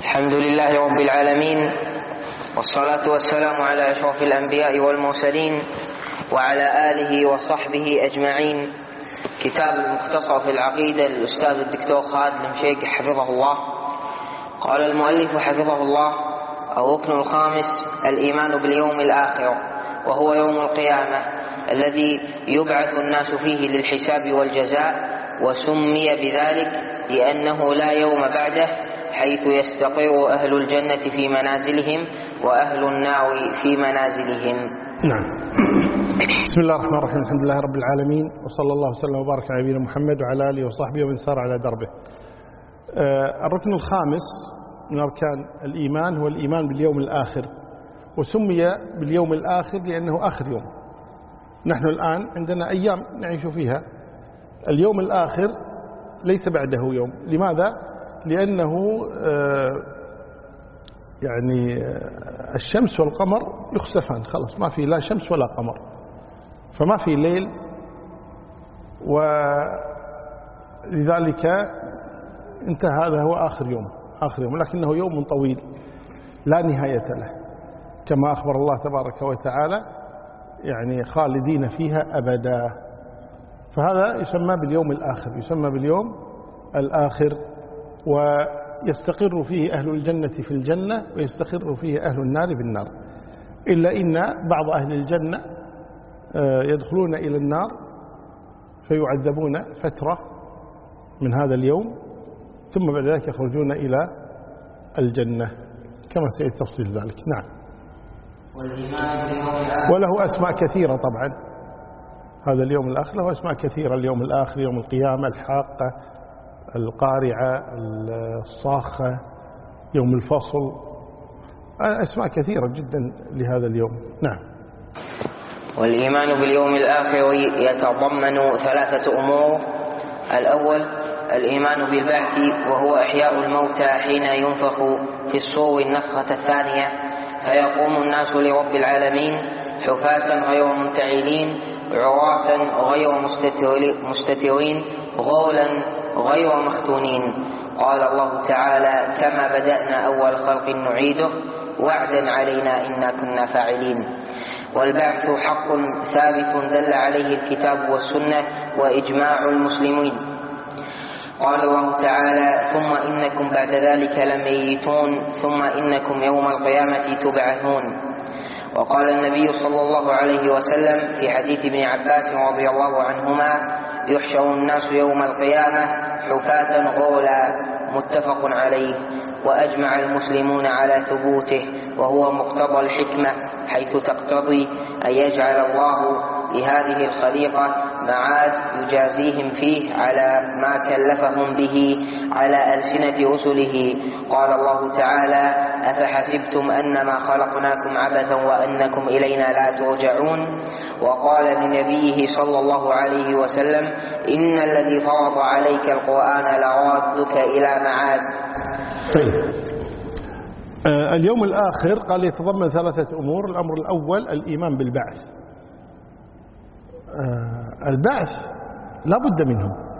الحمد لله رب العالمين والصلاة والسلام على أشرف الأنبياء والمرسلين وعلى آله وصحبه أجمعين. كتاب المختصر في العقيدة للأستاذ الدكتور خالد المشيك حفظه الله. قال المؤلف حفظه الله الركن الخامس الإيمان باليوم الآخر وهو يوم القيامة الذي يبعث الناس فيه للحساب والجزاء وسمي بذلك لأنه لا يوم بعده حيث يستقر أهل الجنة في منازلهم وأهل النار في منازلهم. نعم. بسم الله الرحمن الرحيم. الحمد لله رب العالمين وصلى الله وسلم وبارك على نبينا محمد وعلى آله وصحبه ومن سار على دربه. آه، الركن الخامس من أركان الإيمان هو الإيمان باليوم الآخر وسمي باليوم الآخر لأنه آخر يوم. نحن الآن عندنا أيام نعيش فيها. اليوم الآخر ليس بعده يوم. لماذا؟ لأنه آه، يعني آه، الشمس والقمر يخسفان. خلاص ما في لا شمس ولا قمر. فما في ليل ولذلك انتهى هذا هو آخر يوم آخر يوم لكنه يوم طويل لا نهاية له. كما أخبر الله تبارك وتعالى يعني خالدين فيها أبدا. فهذا يسمى باليوم الآخر يسمى باليوم الآخر ويستقر فيه أهل الجنة في الجنة ويستقر فيه أهل النار بالنار إلا إن بعض أهل الجنة آه، يدخلون إلى النار فيعذبون فترة من هذا اليوم ثم بعد ذلك يخرجون إلى الجنة. كما سيأتي تفصيل ذلك. نعم. وله أسماء كثيرة طبعا. هذا اليوم الآخر له أسماء كثيرة اليوم الآخر يوم القيامة الحاقة القارعة الصاخة يوم الفصل. أسماء كثيرة جدا لهذا اليوم. نعم. والإيمان باليوم الآخر يتضمن ثلاثة أمور. الأول الإيمان بالبعث وهو إحياء الموتى حين ينفخ في الصور النفخة الثانية. فيقوم الناس لرب العالمين حفاة غير منتعلين. عراة غير مستترين غولا غير مختونين. قال الله تعالى كما بدأنا أول خلق نعيده وعدا علينا إنا كنا فاعلين. والبعث حق ثابت دل عليه الكتاب والسنة وإجماع المسلمين. قال الله تعالى ثم إنكم بعد ذلك لميتون ثم إنكم يوم القيامة تبعثون. وقال النبي صلى الله عليه وسلم في حديث ابن عباس رضي الله عنهما يحشر الناس يوم القيامة حفاة غولا متفق عليه. وأجمع المسلمون على ثبوته وهو مقتضى الحكمة حيث تقتضي أن يجعل الله لهذه الخليقة معاد يجازيهم فيه على ما كلفهم به على ألسنة رسله. قال الله تعالى أفحسبتم أنما خلقناكم عبثا وأنكم إلينا لا ترجعون؟ وقال لنبيه صلى الله عليه وسلم إن الذي فرض عليك القرآن لرادك إلى معاد طيب. آه اليوم الآخر قال يتضمن ثلاثة أمور. الأمر الأول الإيمان بالبعث. البعث لا بد منه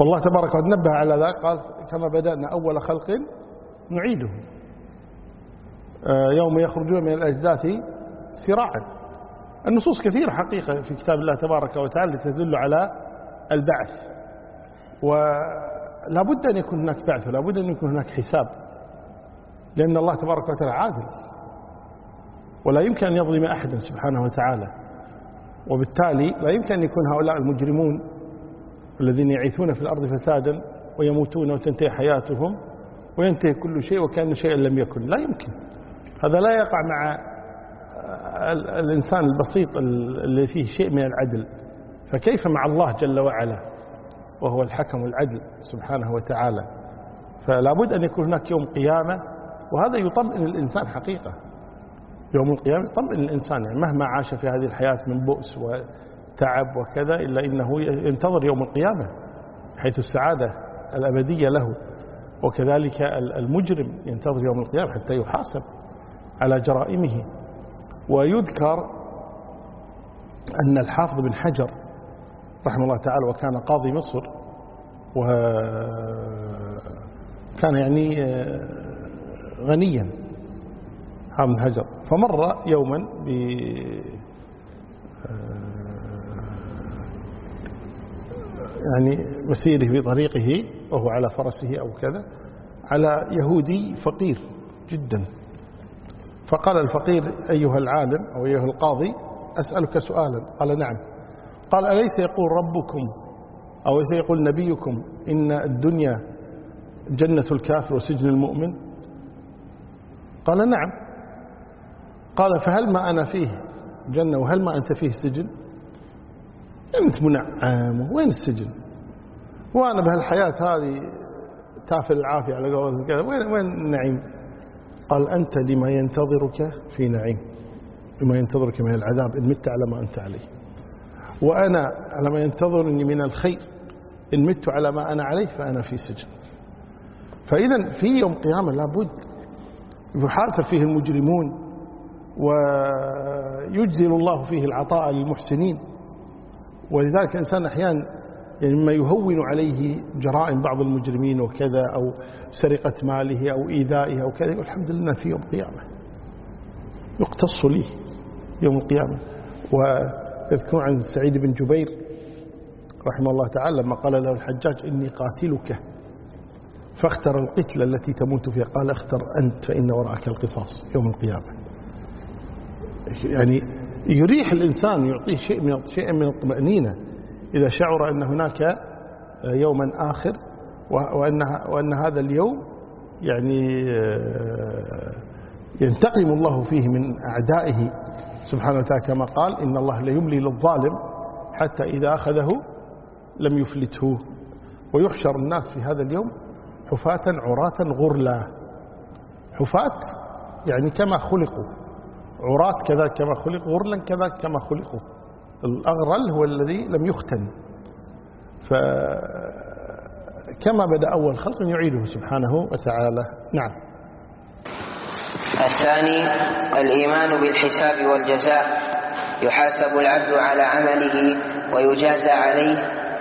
والله تبارك وتعالى نبه على ذلك قال كما بدأنا أول خلق نعيده. آه، يوم يخرجون من الأجداث سراعا. النصوص كثيرة حقيقة في كتاب الله تبارك وتعالى تدل على البعث. ولا بد أن يكون هناك بعث ولا بد أن يكون هناك حساب لأن الله تبارك وتعالى عادل. ولا يمكن أن يظلم أحدا سبحانه وتعالى. وبالتالي لا يمكن أن يكون هؤلاء المجرمون الذين يعيثون في الأرض فسادا ويموتون وتنتهي حياتهم وينتهي كل شيء وكأن شيئا لم يكن. لا يمكن. هذا لا يقع مع الإنسان البسيط الذي فيه شيء من العدل. فكيف مع الله جل وعلا؟ وهو الحكم العدل سبحانه وتعالى. فلا بد أن يكون هناك يوم قيامة وهذا يطمئن الإنسان حقيقة. يوم القيامة. يطمئن الإنسان يعني مهما عاش في هذه الحياة من بؤس وتعب وكذا إلا إنه ينتظر يوم القيامة حيث السعادة الأبدية له. وكذلك المجرم ينتظر يوم القيامة حتى يحاسب على جرائمه. ويذكر أن الحافظ بن حجر رحمه الله تعالى وكان قاضي مصر و كان يعني آه، غنيا. هام هجر فمر يوما ب يعني مسيره في طريقه وهو على فرسه أو كذا على يهودي فقير جدا. فقال الفقير أيها العالم أو أيها القاضي أسألك سؤالا. قال نعم. قال أليس يقول ربكم أو أليس يقول نبيكم إن الدنيا جنة الكافر وسجن المؤمن؟ قال نعم. قال فهل ما أنا فيه جنة وهل ما أنت فيه سجن؟ أنت منعم وين السجن؟ وأنا بهالحياة هذه تافل العافية على قولة كذا وين وين النعيم؟ قال أنت لما ينتظرك في نعيم لما ينتظرك من العذاب إن مت على ما أنت عليه. وأنا على ما ينتظرني من الخير إن مت على ما أنا عليه فأنا في سجن. فإذا في يوم قيامة لابد يحاسب فيه المجرمون ويجزل الله فيه العطاء للمحسنين. ولذلك الإنسان أحيانا يعني مما يهون عليه جرائم بعض المجرمين وكذا أو سرقة ماله أو إيذائه أو كذا والحمد لله في يوم القيامة. يقتص لي يوم القيامة. ويذكر عن سعيد بن جبير رحمه الله تعالى لما قال له الحجاج إني قاتلك فاختر القتلة التي تموت فيها. قال اختر أنت فإن وراءك القصاص يوم القيامة. يعني يريح الإنسان يعطيه شيء من شيء من الطمأنينة. إذا شعر أن هناك يوما آخر وأن وأن هذا اليوم يعني ينتقم الله فيه من أعدائه. سبحانه وتعالى كما قال إن الله ليملي للظالم حتى إذا أخذه لم يفلته. ويحشر الناس في هذا اليوم حفاة عراة غرلا. حفاة يعني كما خلقوا. عراة كذا كما خلق غرلا كذا كما خلقوا الأغرل هو الذي لم يختن. فكما بدأ أول خلق يعيده سبحانه وتعالى. نعم. الثاني الإيمان بالحساب والجزاء. يحاسب العبد على عمله ويجازى عليه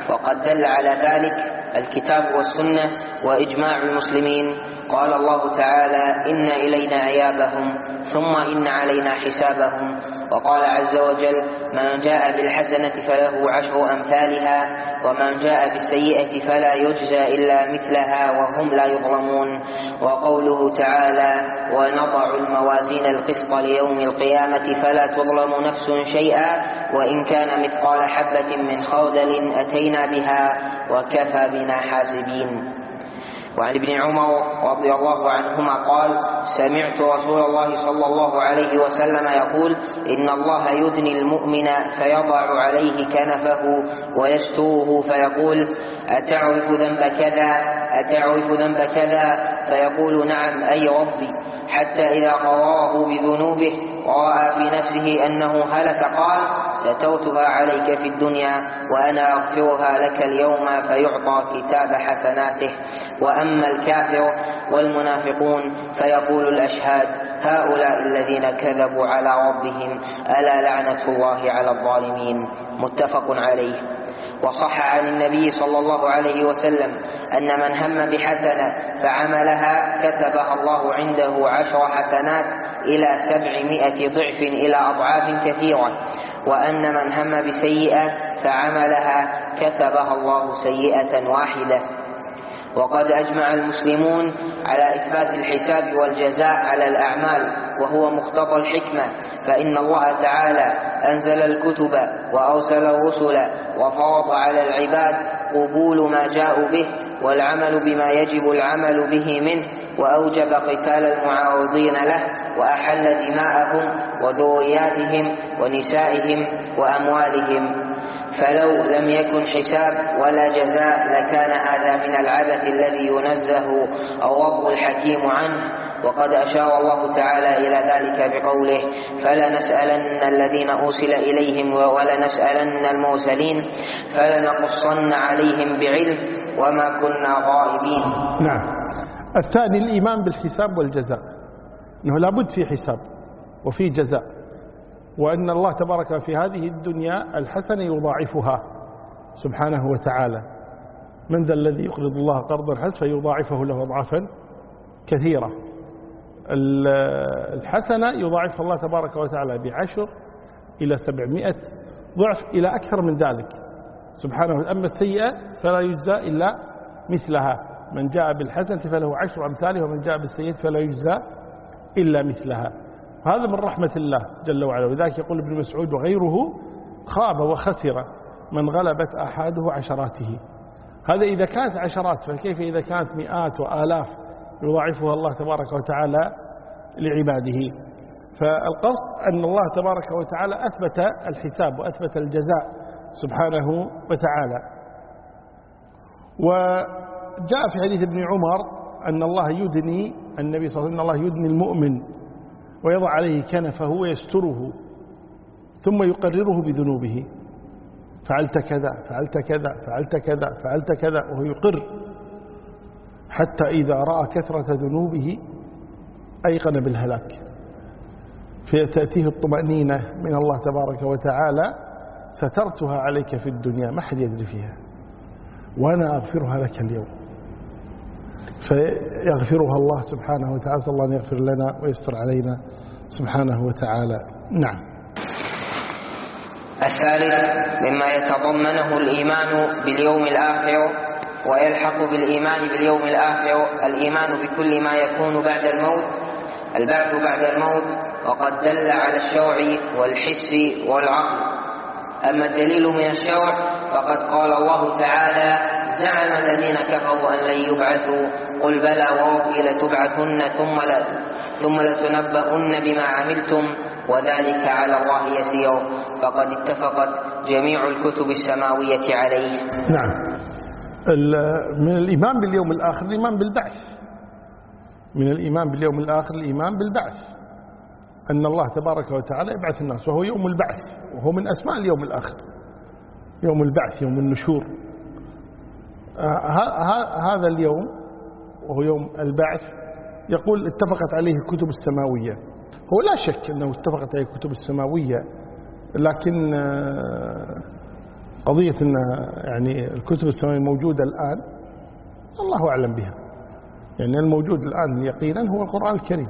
وقد دل على ذلك الكتاب والسنة وإجماع المسلمين. قال الله تعالى إن إلينا إيابهم ثم إن علينا حسابهم. وقال عز وجل من جاء بالحسنة فله عشر أمثالها ومن جاء بالسيئة فلا يجزى إلا مثلها وهم لا يظلمون. وقوله تعالى ونضع الموازين القسط ليوم القيامة فلا تظلم نفس شيئا وإن كان مثقال حبة من خردل أتينا بها وكفى بنا حاسبين. وعن ابن عمر رضي الله عنهما قال سمعت رسول الله صلى الله عليه وسلم يقول إن الله يدني المؤمن فيضع عليه كنفه ويستره فيقول أتعرف ذنب كذا؟ أتعرف ذنب كذا؟ فيقول نعم أي ربي. حتى إذا قراه بذنوبه ورأى في نفسه أنه هلك قال ستوتها عليك في الدنيا وأنا أغفرها لك اليوم فيعطى كتاب حسناته. وأما الكافر والمنافقون فيقول الأشهاد هؤلاء الذين كذبوا على ربهم ألا لعنة الله على الظالمين؟ متفق عليه. وصح عن النبي صلى الله عليه وسلم أن من هم بحسنة فعملها كتبها الله عنده عشر حسنات إلى سبعمائة ضعف إلى أضعاف كثيرة. وأن من هم بسيئة فعملها كتبها الله سيئة واحدة. وقد أجمع المسلمون على إثبات الحساب والجزاء على الأعمال وهو مقتضى الحكمة فإن الله تعالى أنزل الكتب وأرسل الرسل وفرض على العباد قبول ما جاءوا به والعمل بما يجب العمل به منه. وأوجب قتال المعارضين له وأحل دماءهم وذرياتهم ونسائهم وأموالهم. فلو لم يكن حساب ولا جزاء لكان هذا من العبث الذي ينزه الرب الحكيم عنه. وقد أشار الله تعالى إلى ذلك بقوله فلنسألن الذين أرسل إليهم ولنسألن المرسلين فلنقصن عليهم بعلم وما كنا غائبين. نعم. الثاني الإيمان بالحساب والجزاء. أنه لابد في حساب وفي جزاء. وأن الله تبارك في هذه الدنيا الحسنة يضاعفها سبحانه وتعالى. من ذا الذي يقرض الله قرضا حسنا فيضاعفه له أضعافا كثيرة. الحسنة يضاعفها الله تبارك وتعالى بعشر إلى سبعمائة ضعف إلى أكثر من ذلك. سبحانه أما السيئة فلا يجزى إلا مثلها. من جاء بالحسنة فله عشر أمثاله ومن جاء بالسيئة فلا يجزى إلا مثلها. هذا من رحمة الله جل وعلا. وذلك يقول ابن مسعود وغيره خاب وخسر من غلبت أحاده عشراته. هذا إذا كانت عشرات فكيف إذا كانت مئات وآلاف يضاعفها الله تبارك وتعالى لعباده؟ فالقصد أن الله تبارك وتعالى أثبت الحساب وأثبت الجزاء سبحانه وتعالى. وجاء في حديث ابن عمر أن الله يدني النبي صلى الله عليه وسلم الله يدني المؤمن ويضع عليه كنفه ويستره ثم يقرره بذنوبه فعلت كذا فعلت كذا فعلت كذا فعلت كذا وهو يقر حتى إذا رأى كثرة ذنوبه أيقن بالهلاك فتأتيه الطمأنينة من الله تبارك وتعالى سترتها عليك في الدنيا ما حد يدري فيها وأنا أغفرها لك اليوم. فيغفرها الله سبحانه وتعالى الله أن يغفر لنا ويستر علينا سبحانه وتعالى. نعم. الثالث مما يتضمنه الإيمان باليوم الآخر ويلحق بالإيمان باليوم الآخر الإيمان بكل ما يكون بعد الموت. البعث بعد الموت وقد دل على الشوع والحس والعقل. أما الدليل من الشوع فقد قال الله تعالى زعم الذين كفروا أن لن يبعثوا. قل بلى وربي لتبعثن ثم ثم لتنبؤن بما عملتم. وذلك على الله يسير. فقد اتفقت جميع الكتب السماوية عليه. نعم. من الإيمان باليوم الآخر الإيمان بالبعث. من الإيمان باليوم الآخر الإيمان بالبعث. أن الله تبارك وتعالى يبعث الناس وهو يوم البعث. وهو من أسماء اليوم الآخر. يوم البعث يوم النشور. هذا اليوم وهو يوم البعث يقول اتفقت عليه الكتب السماوية. هو لا شك أنه اتفقت عليه الكتب السماوية لكن آه، قضية أن يعني الكتب السماوية موجودة الآن الله أعلم بها. يعني الموجود الآن يقينا هو القرآن الكريم.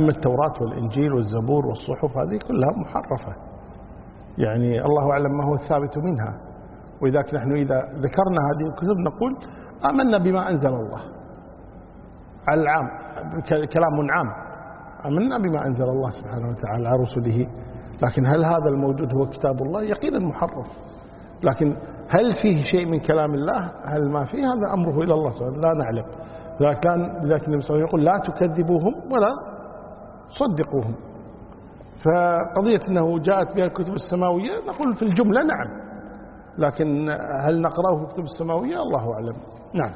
أما التوراة والإنجيل والزبور والصحف هذه كلها محرفة. يعني الله أعلم ما هو الثابت منها. ولذلك نحن إذا ذكرنا هذه الكتب نقول آمنا بما أنزل الله. على العام كلام عام. آمنا بما أنزل الله سبحانه وتعالى على رسله. لكن هل هذا الموجود هو كتاب الله؟ يقينا محرف. لكن هل فيه شيء من كلام الله؟ هل ما فيه؟ هذا أمره إلى الله سبحانه لا نعلم. لذلك لذلك النبي صلى الله عليه وسلم يقول لا تكذبوهم ولا صدقوهم. فقضية أنه جاءت بها الكتب السماوية نقول في الجملة نعم. لكن هل نقرأه في الكتب السماوية؟ الله أعلم. نعم.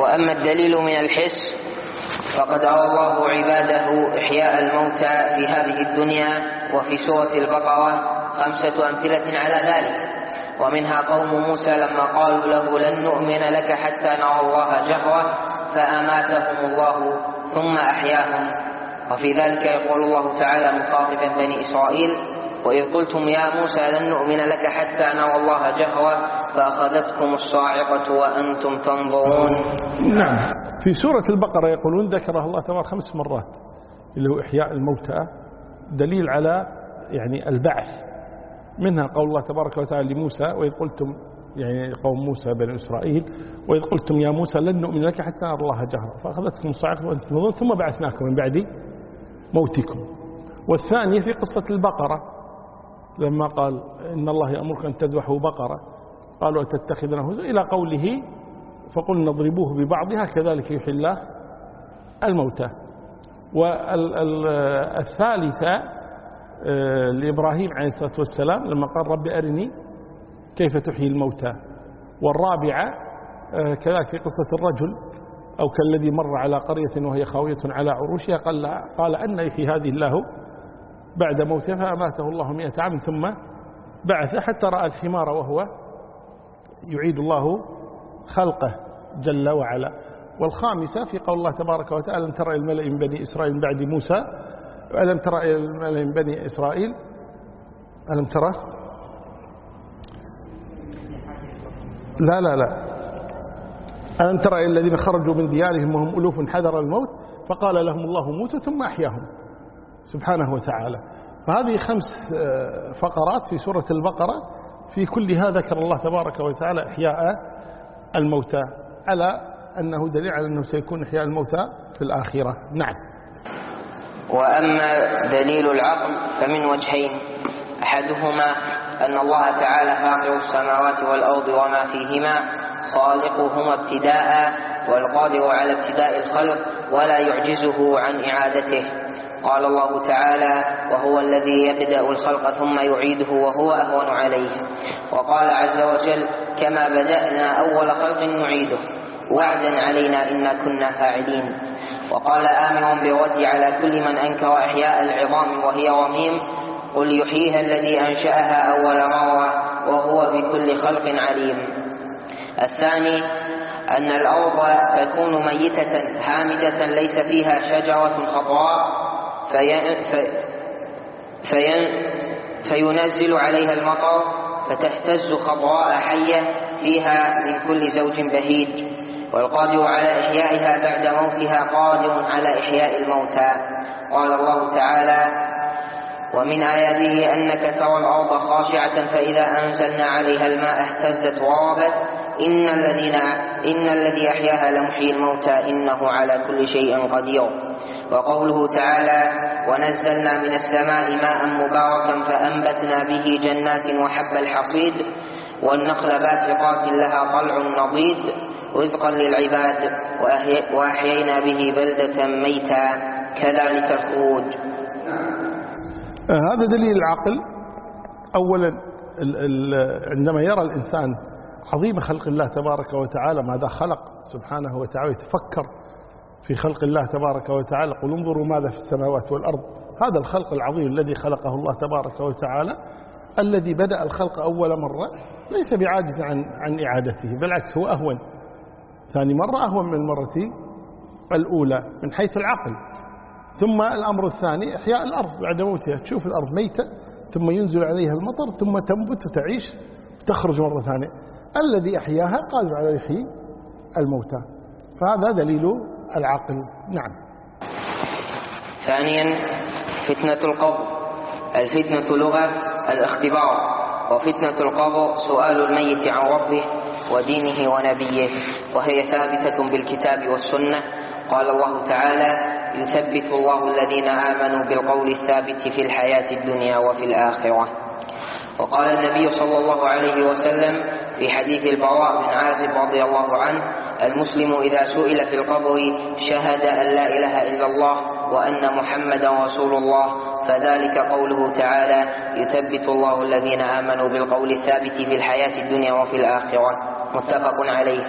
وأما الدليل من الحس فقد أرى الله عباده إحياء الموتى في هذه الدنيا وفي سورة البقرة خمسة أمثلة على ذلك. ومنها قوم موسى لما قالوا له لن نؤمن لك حتى نرى الله جهرة فأماتهم الله ثم أحياهم. وفي ذلك يقول الله تعالى مخاطبا بني إسرائيل وإذ قلتم يا موسى لن نؤمن لك حتى نرى الله جهرة فأخذتكم الصاعقة وأنتم تنظرون. نعم. في سورة البقرة يقولون ذكرها الله تبارك خمس مرات. اللي هو إحياء الموتى. دليل على يعني البعث. منها قول الله تبارك وتعالى لموسى وإذ قلتم يعني قوم موسى بني إسرائيل وإذ قلتم يا موسى لن نؤمن لك حتى نرى الله جهرا. فأخذتكم الصاعقة وأنتم تنظرون ثم بعثناكم من بعد موتكم. والثانية في قصة البقرة. لما قال إن الله يأمرك أن تذبحوا بقرة قالوا أتتخذنا هزا إلى قوله فقلنا اضربوه ببعضها كذلك يحيي الله الموتى. والثالثة آه، لإبراهيم عليه الصلاة والسلام لما قال رب أرني كيف تحيي الموتى. والرابعة آه، كذلك في قصة الرجل أو كالذي مر على قرية وهي خاوية على عروشها قال, قال أن يحيي هذه الله بعد موتها فأماته الله مئة عام ثم بعث حتى رأى الحمار وهو يعيد الله خلقه جل وعلا. والخامسة في قول الله تبارك وتعالى أن ترى الملأ من بني إسرائيل بعد موسى؟ ألم ترى الملأ من بني إسرائيل؟ ألم ترى لا لا لا. ألم ترى الذين خرجوا من ديارهم وهم ألوف حذر الموت؟ فقال لهم الله موتوا ثم أحياهم. سبحانه وتعالى. فهذه خمس آه، فقرات في سورة البقرة في كلها ذكر الله تبارك وتعالى إحياء الموتى على أنه دليل على أنه سيكون إحياء الموتى في الآخرة. نعم. وأما دليل العقل فمن وجهين. أحدهما أن الله تعالى فاطر السماوات والأرض وما فيهما خالقهما ابتداء والقادر على ابتداء الخلق ولا يعجزه عن إعادته. قال الله تعالى وهو الذي يبدأ الخلق ثم يعيده وهو أهون عليه. وقال عز وجل كما بدأنا أول خلق نعيده. وعدا علينا إنا كنا فاعلين. وقال آمر بالرد على كل من أنكر إحياء العظام وهي رميم. قل يحييها الذي أنشأها أول مرة وهو بكل خلق عليم. الثاني أن الأرض تكون ميتة هامدة ليس فيها شجرة خضراء في في فينزل عليها المطر فتهتز خضراء حية فيها من كل زوج بهيج. والقادر على إحيائها بعد موتها قادر على إحياء الموتى. قال الله تعالى ومن آياته أنك ترى الأرض خاشعة فإذا أنزلنا عليها الماء اهتزت وربت إن الذين إن الذي أحياها لمحيي الموتى إنه على كل شيء قدير. وقوله تعالى ونزلنا من السماء ماء مباركا فأنبتنا به جنات وحب الحصيد والنخل باسقات لها طلع نضيد رزقا للعباد وأحيينا به بلدة ميتا كذلك الخروج. هذا دليل العقل. أولا عندما يرى الإنسان عظيم خلق الله تبارك وتعالى ماذا خلق سبحانه وتعالى يتفكر. في خلق الله تبارك وتعالى. قل انظروا ماذا في السماوات والأرض. هذا الخلق العظيم الذي خلقه الله تبارك وتعالى الذي بدأ الخلق أول مرة ليس بعاجز عن, عن إعادته بالعكس هو أهون. ثاني مرة أهون من المرة الأولى من حيث العقل. ثم الأمر الثاني إحياء الأرض. بعد موتها تشوف الأرض ميتة ثم ينزل عليها المطر ثم تنبت وتعيش وتخرج مرة ثانية. الذي أحياها قادر على يحيي الموتى. فهذا دليل العقل. نعم. ثانيا فتنة القبر الفتنة لغة الاختبار وفتنة القبر سؤال الميت عن ربه ودينه ونبيه وهي ثابتة بالكتاب والسنة. قال الله تعالى يثبت الله الذين آمنوا بالقول الثابت في الحياة الدنيا وفي الآخرة. وقال النبي صلى الله عليه وسلم في حديث البراء بن عازب رضي الله عنه المسلم إذا سئل في القبر شهد أن لا إله إلا الله وأن محمدا رسول الله. فذلك قوله تعالى يثبت الله الذين آمنوا بالقول الثابت في الحياة الدنيا وفي الآخرة. متفق عليه.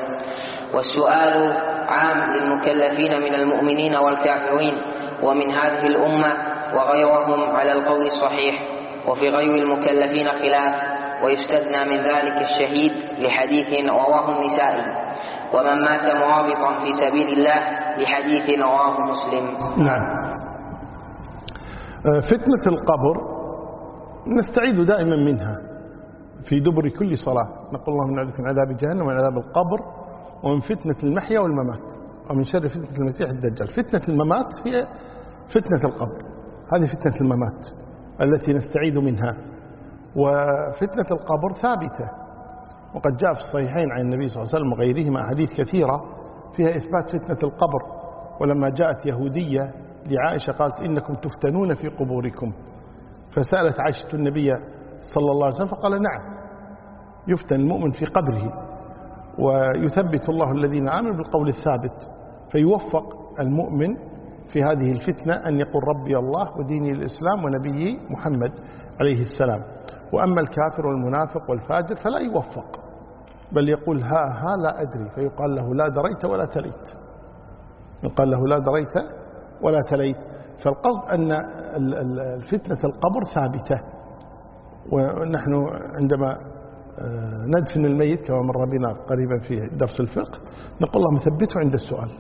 والسؤال عام للمكلفين من المؤمنين والكافرين ومن هذه الأمة وغيرهم على القول الصحيح وفي غير المكلفين خلاف. ويستثنى من ذلك الشهيد لحديث رواه النسائي. ومن مات مرابطا في سبيل الله لحديث رواه مسلم. نعم. آه، فتنة القبر نستعيذ دائما منها في دبر كل صلاة. نقول اللهم نعوذ من عذاب جهنم ومن عذاب القبر ومن فتنة المحيا والممات ومن شر فتنة المسيح الدجال. فتنة الممات هي فتنة القبر. هذه فتنة الممات التي نستعيذ منها. وفتنة القبر ثابتة. وقد جاء في الصحيحين عن النبي صلى الله عليه وسلم وغيرهما أحاديث كثيرة فيها إثبات فتنة القبر. ولما جاءت يهودية لعائشة قالت إنكم تفتنون في قبوركم. فسألت عائشة النبي صلى الله عليه وسلم فقال نعم يفتن المؤمن في قبره. ويثبت الله الذين آمنوا بالقول الثابت فيوفق المؤمن في هذه الفتنة أن يقول ربي الله وديني الإسلام ونبيي محمد عليه السلام. وأما الكافر والمنافق والفاجر فلا يوفق بل يقول ها ها لا أدري فيقال له لا دريت ولا تليت. يقال له لا دريت ولا تليت. فالقصد أن الفتنة القبر ثابتة. ونحن عندما آه، ندفن الميت كما مر بنا قريبا في درس الفقه نقول اللهم ثبته عند السؤال.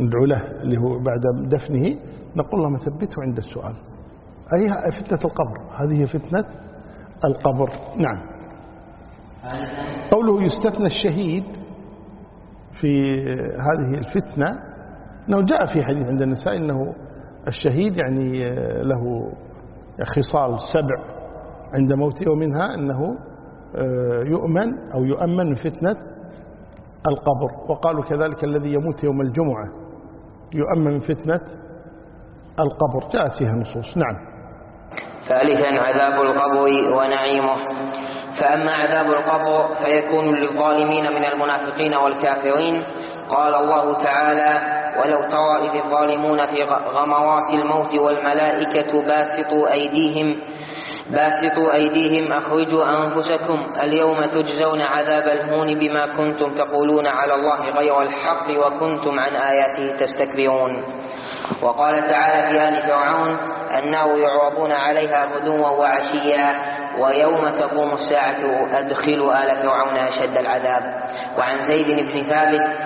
ندعو له اللي هو بعد دفنه نقول اللهم ثبته عند السؤال. أي فتنة القبر. هذه فتنة القبر. نعم. قوله يستثنى الشهيد في هذه الفتنة. أنه جاء في حديث عند النساء أنه الشهيد يعني له خصال سبع عند موته ومنها أنه يؤمن أو يؤمن من فتنة القبر. وقالوا كذلك الذي يموت يوم الجمعة يؤمن من فتنة القبر. جاءت فيها نصوص. نعم. ثالثا عذاب القبر ونعيمه. فأما عذاب القبر فيكون للظالمين من المنافقين والكافرين. قال الله تعالى ولو ترى إذ الظالمون في غمرات الموت والملائكة باسطوا أيديهم باسطوا أيديهم أخرجوا أنفسكم اليوم تجزون عذاب الهون بما كنتم تقولون على الله غير الحق وكنتم عن آياته تستكبرون. وقال تعالى في آل فرعون النار يعرضون عليها غدوا وعشيا ويوم تقوم الساعة أدخلوا آل فرعون أشد العذاب. وعن زيد بن ثابت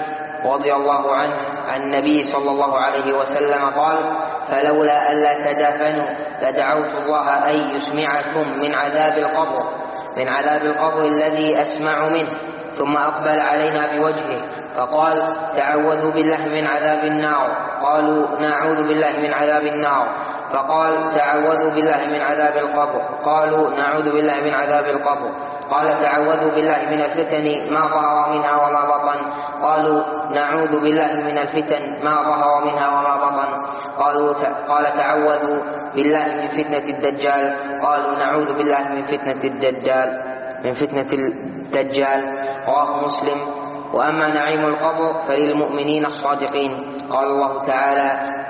رضي الله عنه عن النبي صلى الله عليه وسلم قال فلولا ألا تدافنوا لدعوت الله أن يسمعكم من عذاب القبر من عذاب القبر الذي أسمع منه ثم أقبل علينا بوجهه فقال تعوذوا بالله من عذاب النار. قالوا نعوذ بالله من عذاب النار. فقال تعوذوا بالله من عذاب القبر. قالوا نعوذ بالله من عذاب القبر. قال تعوذوا بالله من الفتن ما ظهر منها وما بطن. قالوا نعوذ بالله من الفتن ما ظهر منها وما بطن. قالوا قال تعوذوا بالله من فتنة الدجال. قالوا نعوذ بالله من فتنة الدجال من فتنة الدجال. رواه مسلم. وأما نعيم القبر فللمؤمنين الصادقين. قال الله تعالى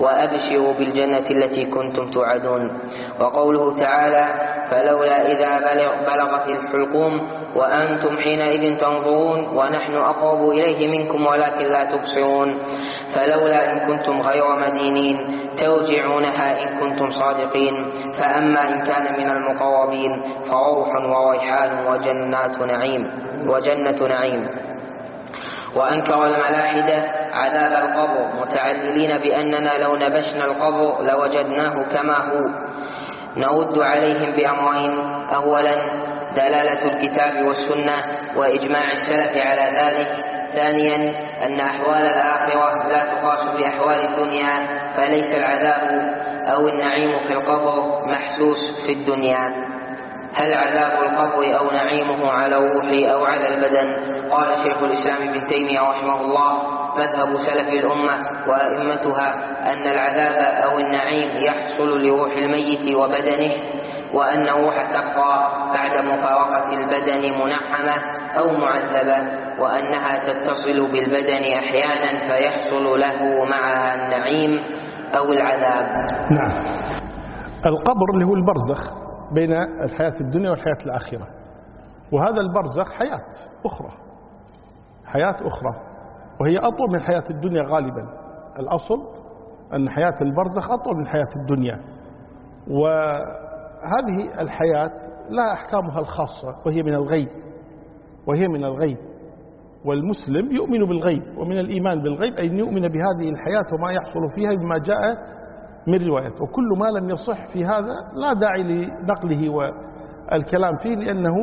وأبشروا بالجنة التي كنتم توعدون. وقوله تعالى فلولا إذا بلغت الحلقوم وأنتم حينئذ تنظرون ونحن أقرب إليه منكم ولكن لا تبصرون. فلولا إن كنتم غير مدينين ترجعونها إن كنتم صادقين. فأما إن كان من المقربين فروح وريحان وجنات نعيم وجنة نعيم. وأنكر الملاحدة عذاب القبر متعللين بأننا لو نبشنا القبر لوجدناه كما هو. نرد عليهم بأمرين أولا دلالة الكتاب والسنة وإجماع السلف على ذلك. ثانيا أن أحوال الآخرة لا تقاس بأحوال الدنيا فليس العذاب أو النعيم في القبر محسوس في الدنيا. هل عذاب القبر أو نعيمه على الروح أو على البدن؟ قال شيخ الإسلام ابن تيمية رحمه الله مذهب سلف الأمة وأئمتها أن العذاب أو النعيم يحصل لروح الميت وبدنه وأن الروح تبقى بعد مفارقة البدن منعمة أو معذبة وأنها تتصل بالبدن أحيانا فيحصل له معها النعيم أو العذاب. نعم. القبر اللي هو البرزخ بين الحياة الدنيا والحياة الآخرة. وهذا البرزخ حياة أخرى. حياة أخرى. وهي أطول من حياة الدنيا غالبا. الأصل أن حياة البرزخ أطول من حياة الدنيا. و هذه الحياة لها أحكامها الخاصة وهي من الغيب. وهي من الغيب. والمسلم يؤمن بالغيب ومن الإيمان بالغيب أن يؤمن بهذه الحياة وما يحصل فيها بما جاء من روايات. وكل ما لم يصح في هذا لا داعي لنقله والكلام فيه لأنه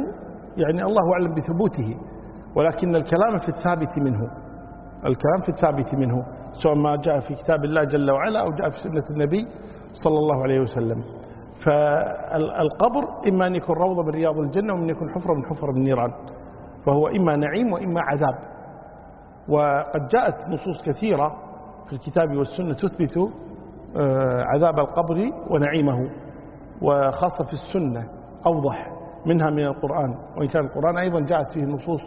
يعني الله أعلم بثبوته. ولكن الكلام في الثابت منه. الكلام في الثابت منه سواء ما جاء في كتاب الله جل وعلا أو جاء في سنة النبي صلى الله عليه وسلم. فالقبر إما أن يكون روضة من رياض الجنة ومن يكون حفرة من حفرة من النيران فهو إما نعيم وإما عذاب. وقد جاءت نصوص كثيرة في الكتاب والسنة تثبت عذاب القبر ونعيمه وخاصة في السنة أوضح منها من القرآن وإن كان القرآن أيضا جاءت فيه نصوص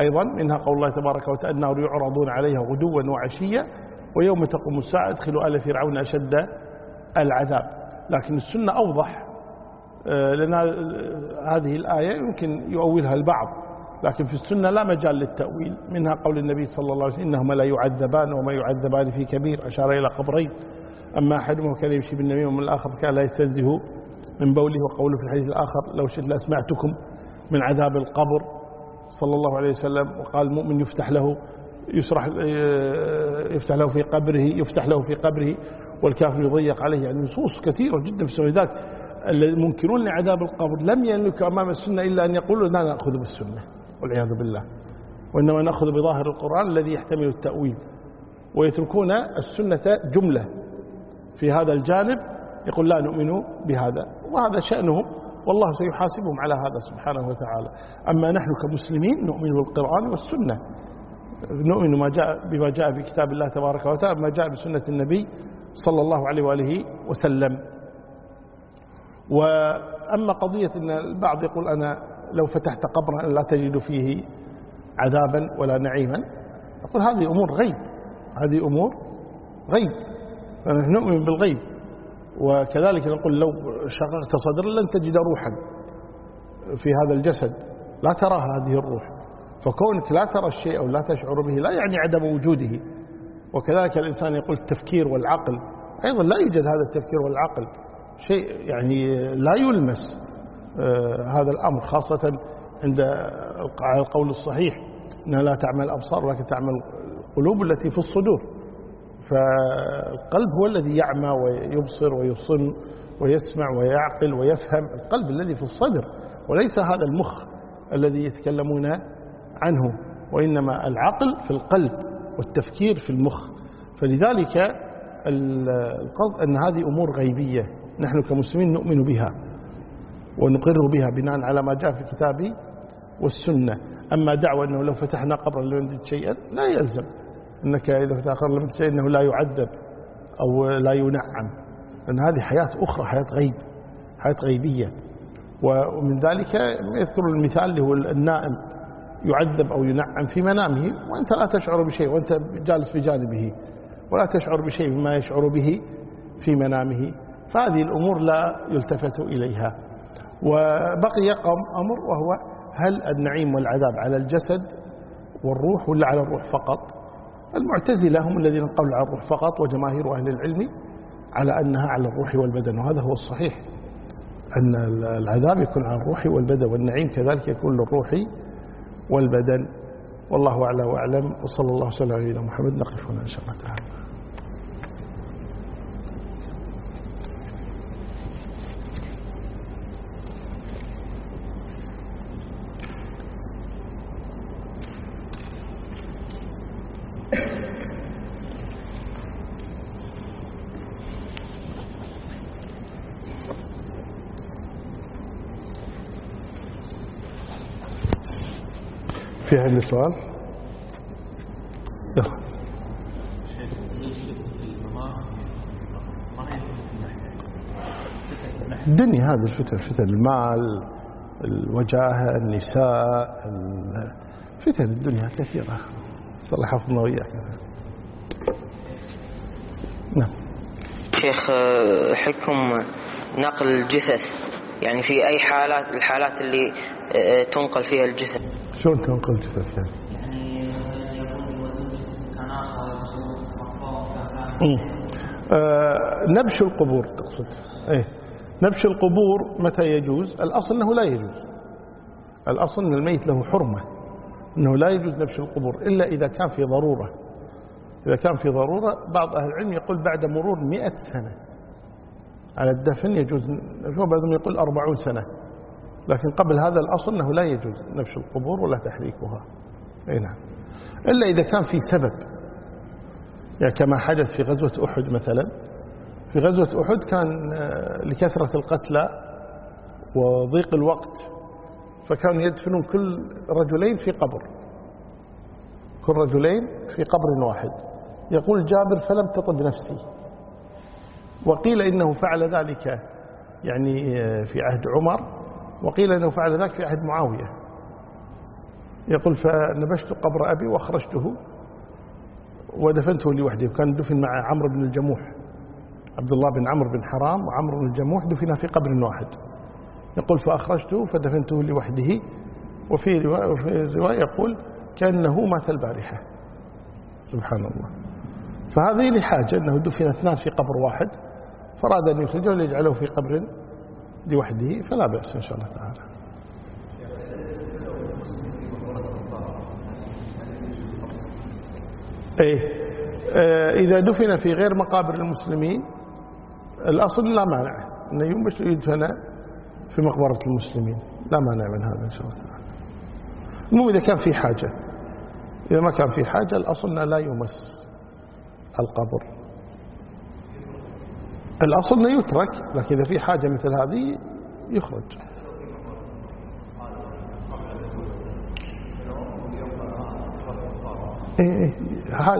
أيضا منها قول الله تبارك وتعالى النار يعرضون عليها غدوا وعشيا ويوم تقوم الساعة ادخلوا آل فرعون أشد العذاب. لكن السنة أوضح آه، لأن هذه الآية يمكن يؤولها البعض لكن في السنة لا مجال للتأويل منها قول النبي صلى الله عليه وسلم إنهما لا يعذبان وما يعذبان في كبير. أشار إلى قبرين أما أحدهما كان يمشي بالنبي ومن الآخر كان لا يستنزه من بوله وقوله في الحديث الآخر لو شئت لأسمعتكم من عذاب القبر صلى الله عليه وسلم وقال المؤمن يفتح له يسرح آه، يفتح له في قبره يفتح له في قبره والكافر يضيق عليه. يعني نصوص كثيرة جدا في السنة ذلك. المنكرون لعذاب القبر لم يملكوا أمام السنة إلا أن يقولوا لا نأخذ بالسنة والعياذ بالله. وإنما نأخذ بظاهر القرآن الذي يحتمل التأويل. ويتركون السنة جملة. في هذا الجانب يقول لا نؤمن بهذا. وهذا شأنهم والله سيحاسبهم على هذا سبحانه وتعالى. أما نحن كمسلمين نؤمن بالقرآن والسنة. نؤمن ما جاء بما جاء في كتاب الله تبارك وتعالى ما جاء بسنة النبي صلى الله عليه وآله وسلم. وأما قضية أن البعض يقول أنا لو فتحت قبرا لا تجد فيه عذابا ولا نعيما أقول هذه أمور غيب. هذه أمور غيب. فنحن نؤمن بالغيب. وكذلك نقول لو شققت صدر لن تجد روحا في هذا الجسد. لا ترى هذه الروح. فكونك لا ترى الشيء أو لا تشعر به لا يعني عدم وجوده. وكذلك الإنسان يقول التفكير والعقل. أيضا لا يوجد هذا التفكير والعقل. شيء يعني لا يلمس آه، هذا الأمر خاصة عند القول الصحيح. أنها لا تعمل الأبصار ولكن تعمل القلوب التي في الصدور. فالقلب هو الذي يعمى ويبصر ويصن ويسمع ويعقل ويفهم القلب الذي في الصدر وليس هذا المخ الذي يتكلمون عنه وإنما العقل في القلب والتفكير في المخ. فلذلك القصد أن هذه أمور غيبية نحن كمسلمين نؤمن بها ونقر بها بناء على ما جاء في الكتاب والسنة. أما دعوة أنه لو فتحنا قبرا يجد شيئا لا يلزم. أنك إذا قبرا لم أنه لا يعذب أو لا ينعم. لأن هذه حياة أخرى حياة غيب حياة غيبية. ومن ذلك يذكر المثال اللي هو النائم يعذب أو ينعم في منامه وأنت لا تشعر بشيء وأنت جالس بجانبه ولا تشعر بشيء مما يشعر به في منامه. فهذه الأمور لا يلتفت إليها. وبقي أمر وهو هل النعيم والعذاب على الجسد والروح ولا على الروح فقط؟ المعتزلة هم الذين قالوا على الروح فقط وجماهير أهل العلم على أنها على الروح والبدن وهذا هو الصحيح أن العذاب يكون على الروح والبدن والنعيم كذلك يكون للروح والبدن. والله أعلى وأعلم وصلى الله وسلم على محمد. نقف هنا إن شاء الله تعالى. في عندي سؤال؟ الدنيا هذه الفتن فتن المال الوجاهة النساء فتن الدنيا كثيرة. الله يحفظنا وإياك. نعم. شيخ حكم نقل الجثث يعني في أي حالات الحالات اللي تنقل فيها الجثث؟ شلون تنقل الجثث يعني؟ آه نبش القبور تقصد. إيه. نبش القبور متى يجوز؟ الأصل إنه لا يجوز. الأصل إن الميت له حرمة. إنه لا يجوز نبش القبور إلا إذا كان في ضرورة. إذا كان في ضرورة بعض أهل العلم يقول بعد مرور مئة سنة. على الدفن يجوز بعضهم يقول أربعون سنة. لكن قبل هذا الأصل أنه لا يجوز نبش القبور ولا تحريكها. أي نعم. إلا إذا كان في سبب. يعني كما حدث في غزوة أحد مثلا. في غزوة أحد كان آه، لكثرة القتلى وضيق الوقت. فكانوا يدفنون كل رجلين في قبر. كل رجلين في قبر واحد. يقول جابر فلم تطب نفسي. وقيل إنه فعل ذلك يعني آه، في عهد عمر. وقيل أنه فعل ذلك في عهد معاوية. يقول فنبشت قبر أبي وأخرجته ودفنته لوحدي وكان دفن مع عمرو بن الجموح عبد الله بن عمرو بن حرام وعمرو بن الجموح دفن في قبر واحد. يقول فأخرجته فدفنته لوحده. وفي رواية يقول كأنه مات البارحة سبحان الله. فهذه لحاجة أنه دفن اثنان في قبر واحد فراد أن يخرجه ليجعله في قبر لوحده فلا بأس إن شاء الله تعالى. إيه آه، إذا دفن في غير مقابر المسلمين الأصل لا مانع أنه يدفن في مقبرة المسلمين. لا مانع من هذا إن شاء الله تعالى. المهم إذا كان في حاجة. إذا ما كان في حاجة الأصل لا يمس القبر. الأصل أنه يترك لكن إذا في حاجة مثل هذه يخرج. إيه إيه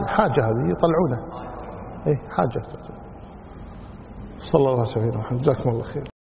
حاجة هذه يطلعونها. إيه حاجة. صلى الله عليه وسلم. جزاكم الله خير.